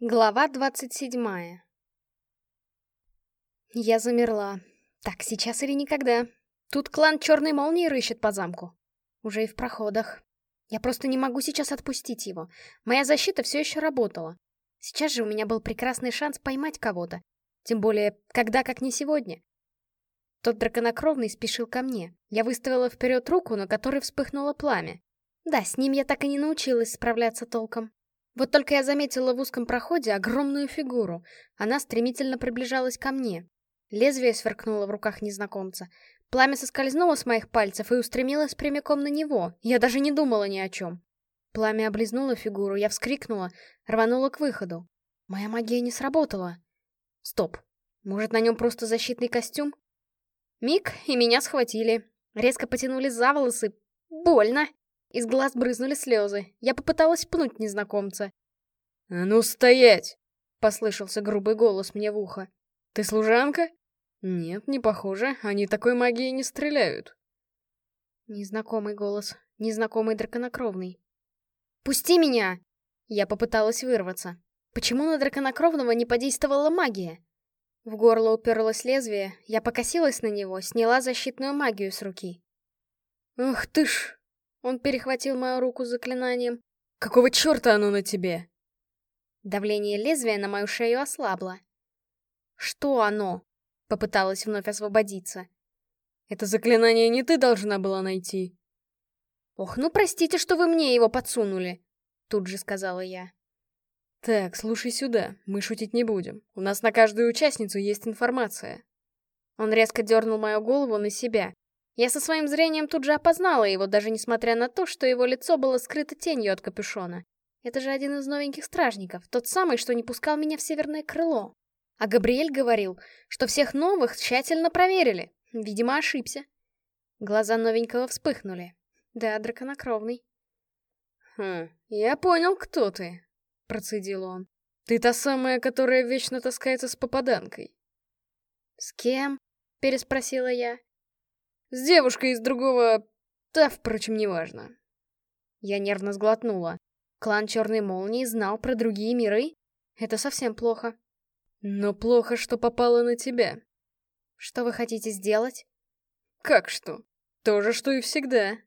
Глава двадцать седьмая Я замерла. Так, сейчас или никогда. Тут клан Черной Молнии рыщет по замку. Уже и в проходах. Я просто не могу сейчас отпустить его. Моя защита все еще работала. Сейчас же у меня был прекрасный шанс поймать кого-то. Тем более, когда как не сегодня. Тот драконокровный спешил ко мне. Я выставила вперед руку, на которой вспыхнуло пламя. Да, с ним я так и не научилась справляться толком. Вот только я заметила в узком проходе огромную фигуру. Она стремительно приближалась ко мне. Лезвие сверкнуло в руках незнакомца. Пламя соскользнуло с моих пальцев и устремилось прямиком на него. Я даже не думала ни о чем. Пламя облизнуло фигуру, я вскрикнула, рванула к выходу. Моя магия не сработала. Стоп. Может, на нем просто защитный костюм? Миг, и меня схватили. Резко потянули за волосы. Больно. Из глаз брызнули слезы. Я попыталась пнуть незнакомца. «А ну стоять!» — послышался грубый голос мне в ухо. «Ты служанка?» «Нет, не похоже. Они такой магией не стреляют». Незнакомый голос. Незнакомый драконокровный. «Пусти меня!» Я попыталась вырваться. Почему на драконокровного не подействовала магия? В горло уперлось лезвие, я покосилась на него, сняла защитную магию с руки. «Ах ты ж!» Он перехватил мою руку заклинанием. «Какого черта оно на тебе?» Давление лезвия на мою шею ослабло. «Что оно?» — попыталась вновь освободиться. «Это заклинание не ты должна была найти». «Ох, ну простите, что вы мне его подсунули», — тут же сказала я. «Так, слушай сюда, мы шутить не будем. У нас на каждую участницу есть информация». Он резко дернул мою голову на себя, я со своим зрением тут же опознала его, даже несмотря на то, что его лицо было скрыто тенью от капюшона. Это же один из новеньких стражников, тот самый, что не пускал меня в северное крыло. А Габриэль говорил, что всех новых тщательно проверили. Видимо, ошибся. Глаза новенького вспыхнули. Да, драконокровный. «Хм, я понял, кто ты», — процедил он. «Ты та самая, которая вечно таскается с попаданкой». «С кем?» — переспросила я. С девушкой из другого... Да, впрочем, неважно. Я нервно сглотнула. Клан Черной Молнии знал про другие миры? Это совсем плохо. Но плохо, что попало на тебя. Что вы хотите сделать? Как что? То же, что и всегда.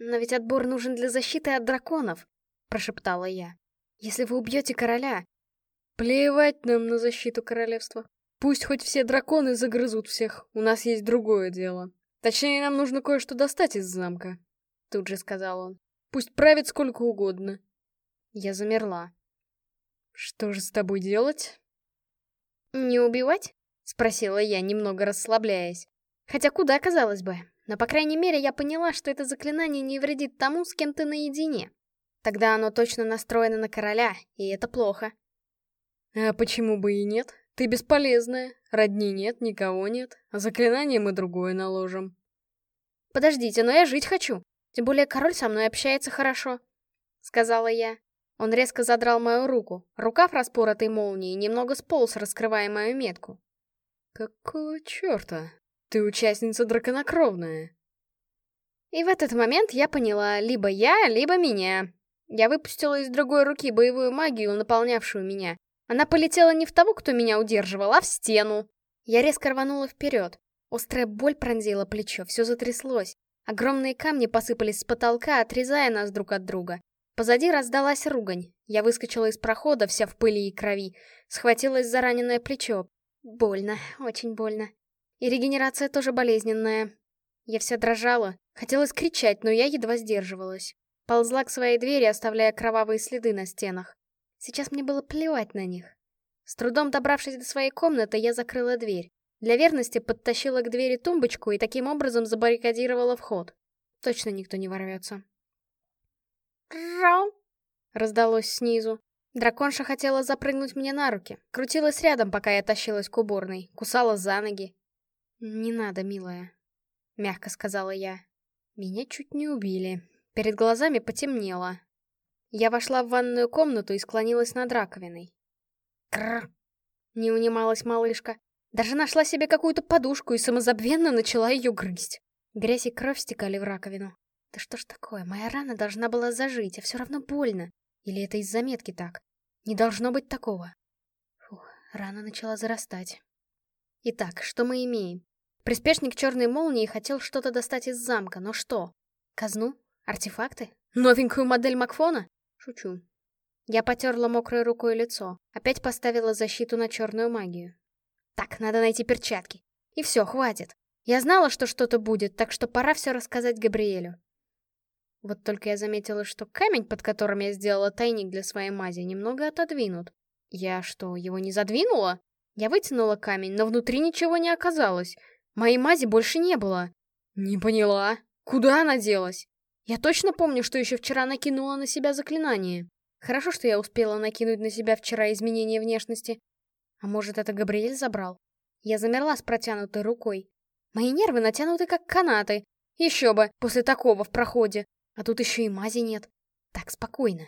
Но ведь отбор нужен для защиты от драконов, прошептала я. Если вы убьете короля... Плевать нам на защиту королевства. Пусть хоть все драконы загрызут всех, у нас есть другое дело. Точнее, нам нужно кое-что достать из замка. Тут же сказал он. Пусть правит сколько угодно. Я замерла. Что же с тобой делать? Не убивать? Спросила я, немного расслабляясь. Хотя куда, казалось бы. Но, по крайней мере, я поняла, что это заклинание не вредит тому, с кем ты наедине. Тогда оно точно настроено на короля, и это плохо. А почему бы и нет? Ты бесполезная. Родни нет, никого нет. А заклинание мы другое наложим. Подождите, но я жить хочу. Тем более король со мной общается хорошо. Сказала я. Он резко задрал мою руку. Рукав распоротой молнией немного сполз, раскрывая мою метку. Какого черта? Ты участница драконокровная. И в этот момент я поняла, либо я, либо меня. Я выпустила из другой руки боевую магию, наполнявшую меня, она полетела не в того, кто меня удерживал, а в стену. Я резко рванула вперед. Острая боль пронзила плечо, все затряслось. Огромные камни посыпались с потолка, отрезая нас друг от друга. Позади раздалась ругань. Я выскочила из прохода, вся в пыли и крови. Схватилась за раненое плечо. Больно, очень больно. И регенерация тоже болезненная. Я вся дрожала. Хотелось кричать, но я едва сдерживалась. Ползла к своей двери, оставляя кровавые следы на стенах. Сейчас мне было плевать на них. С трудом добравшись до своей комнаты, я закрыла дверь. Для верности подтащила к двери тумбочку и таким образом забаррикадировала вход. Точно никто не ворвется. «Рау!» — раздалось снизу. Драконша хотела запрыгнуть мне на руки, крутилась рядом, пока я тащилась к уборной, кусала за ноги. «Не надо, милая», — мягко сказала я. Меня чуть не убили. Перед глазами потемнело, я вошла в ванную комнату и склонилась над раковиной. Кррр! Не унималась малышка. Даже нашла себе какую-то подушку и самозабвенно начала ее грызть. Грязь и кровь стекали в раковину. Да что ж такое, моя рана должна была зажить, а все равно больно. Или это из заметки так? Не должно быть такого. Фух, рана начала зарастать. Итак, что мы имеем? Приспешник черной молнии хотел что-то достать из замка, но что? Казну? Артефакты? Новенькую модель Макфона? Шучу. Я потерла мокрой рукой лицо, опять поставила защиту на черную магию. Так, надо найти перчатки. И все, хватит. Я знала, что что-то будет, так что пора все рассказать Габриэлю. Вот только я заметила, что камень, под которым я сделала тайник для своей мази, немного отодвинут. Я что, его не задвинула? Я вытянула камень, но внутри ничего не оказалось. Моей мази больше не было. Не поняла. Куда она делась? Я точно помню, что еще вчера накинула на себя заклинание. Хорошо, что я успела накинуть на себя вчера изменение внешности. А может, это Габриэль забрал? Я замерла с протянутой рукой. Мои нервы натянуты как канаты. Еще бы, после такого в проходе. А тут еще и мази нет. Так, спокойно.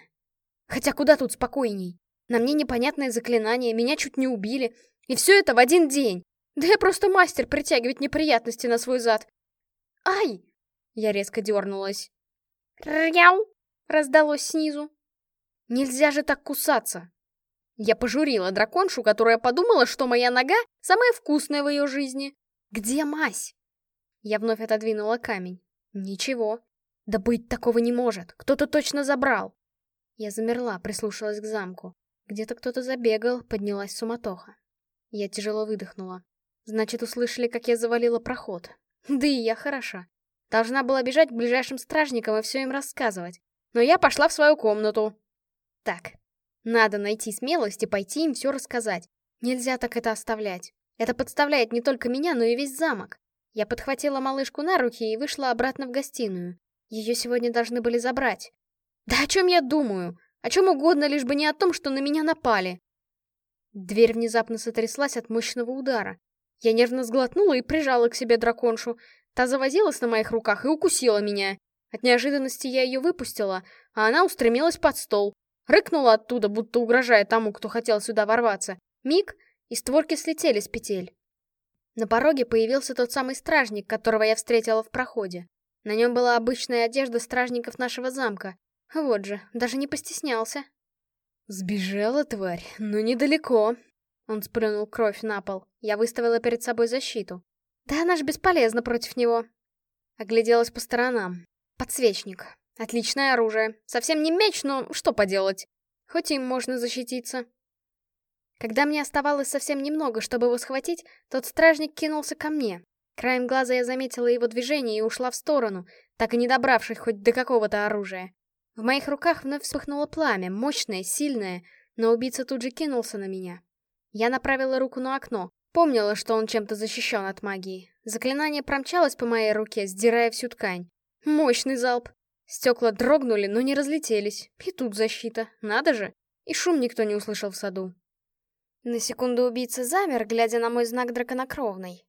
Хотя куда тут спокойней? На мне непонятное заклинание, меня чуть не убили. И все это в один день. Да я просто мастер притягивать неприятности на свой зад. Ай! Я резко дернулась. «Ряу!» — раздалось снизу. Нельзя же так кусаться. Я пожурила драконшу, которая подумала, что моя нога самая вкусная в ее жизни. Где мазь? Я вновь отодвинула камень. Ничего. Да быть такого не может. Кто-то точно забрал. Я замерла, прислушалась к замку. Где-то кто-то забегал, поднялась суматоха. Я тяжело выдохнула. Значит, услышали, как я завалила проход. Да и я хороша. Должна была бежать к ближайшим стражникам и все им рассказывать. Но я пошла в свою комнату, так, надо найти смелость и пойти им все рассказать. Нельзя так это оставлять. Это подставляет не только меня, но и весь замок. Я подхватила малышку на руки и вышла обратно в гостиную. Ее сегодня должны были забрать. Да о чем я думаю? О чем угодно, лишь бы не о том, что на меня напали. Дверь внезапно сотряслась от мощного удара. Я нервно сглотнула и прижала к себе драконшу. Та завозилась на моих руках и укусила меня. От неожиданности я ее выпустила, а она устремилась под стол, Рыкнула оттуда, будто угрожая тому, кто хотел сюда ворваться. Миг, и створки слетели с петель. На пороге появился тот самый стражник, которого я встретила в проходе. На нем была обычная одежда стражников нашего замка. Вот же, даже не постеснялся. Сбежала тварь, но недалеко. Он сплюнул кровь на пол. Я выставила перед собой защиту. Да она ж бесполезна против него. Огляделась по сторонам. Подсвечник. Отличное оружие. Совсем не меч, но что поделать. Хоть им можно защититься. Когда мне оставалось совсем немного, чтобы его схватить, тот стражник кинулся ко мне. Краем глаза я заметила его движение и ушла в сторону, так и не добравшись хоть до какого-то оружия. В моих руках вновь вспыхнуло пламя, мощное, сильное, но убийца тут же кинулся на меня. Я направила руку на окно, помнила, что он чем-то защищен от магии. Заклинание промчалось по моей руке, сдирая всю ткань. Мощный залп. Стекла дрогнули, но не разлетелись. И тут защита. Надо же. И шум никто не услышал в саду. На секунду убийца замер, глядя на мой знак драконокровной.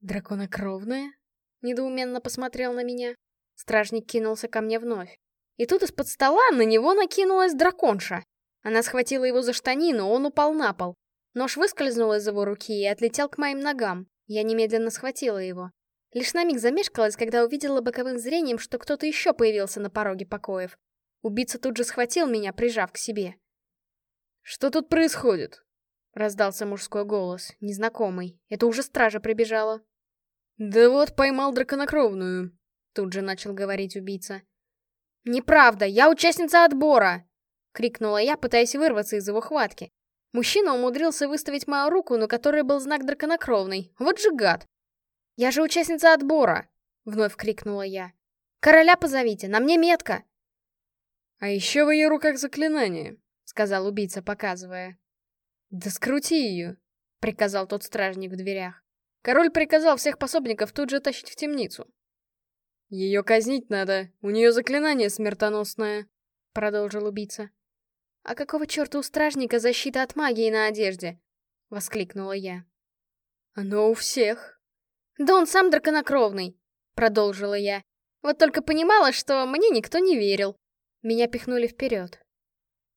«Драконокровная?» Недоуменно посмотрел на меня. Стражник кинулся ко мне вновь. И тут из-под стола на него накинулась драконша. Она схватила его за штанину, он упал на пол. Нож выскользнул из его руки и отлетел к моим ногам. Я немедленно схватила его. Лишь на миг замешкалась, когда увидела боковым зрением, что кто-то еще появился на пороге покоев. Убийца тут же схватил меня, прижав к себе. «Что тут происходит?» — раздался мужской голос, незнакомый. Это уже стража прибежала. «Да вот, поймал драконокровную», — тут же начал говорить убийца. «Неправда, я участница отбора!» — крикнула я, пытаясь вырваться из его хватки. Мужчина умудрился выставить мою руку, на которой был знак драконокровный. Вот же гад! «Я же участница отбора!» — вновь крикнула я. «Короля позовите, на мне метка!» «А еще в ее руках заклинание», — сказал убийца, показывая. «Да скрути ее», — приказал тот стражник в дверях. Король приказал всех пособников тут же тащить в темницу. «Ее казнить надо, у нее заклинание смертоносное», — продолжил убийца. «А какого черта у стражника защита от магии на одежде?» — воскликнула я. «Оно у всех», «Да он сам драконокровный», — продолжила я. Вот только понимала, что мне никто не верил. Меня пихнули вперед.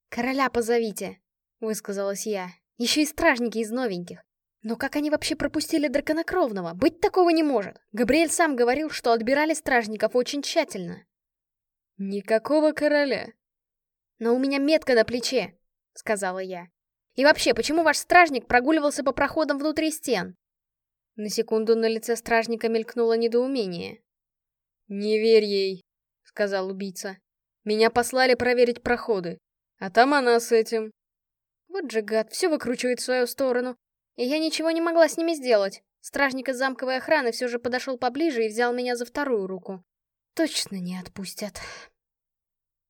«Короля позовите», — высказалась я. «Еще и стражники из новеньких. Но как они вообще пропустили драконокровного? Быть такого не может. Габриэль сам говорил, что отбирали стражников очень тщательно. Никакого короля. Но у меня метка на плече. — сказала я. «И вообще, почему ваш стражник прогуливался по проходам внутри стен?» На секунду на лице стражника мелькнуло недоумение. «Не верь ей», — сказал убийца. «Меня послали проверить проходы, а там она с этим». Вот же гад, все выкручивает в свою сторону. И я ничего не могла с ними сделать. Стражник из замковой охраны все же подошел поближе и взял меня за вторую руку. Точно не отпустят.